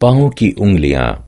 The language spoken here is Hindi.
पाँव की उंगलियाँ।